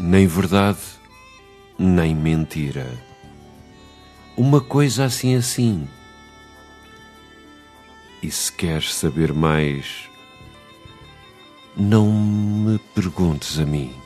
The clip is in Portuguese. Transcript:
nem verdade, nem mentira. Uma coisa assim assim. E se queres saber mais, não me perguntes a mim.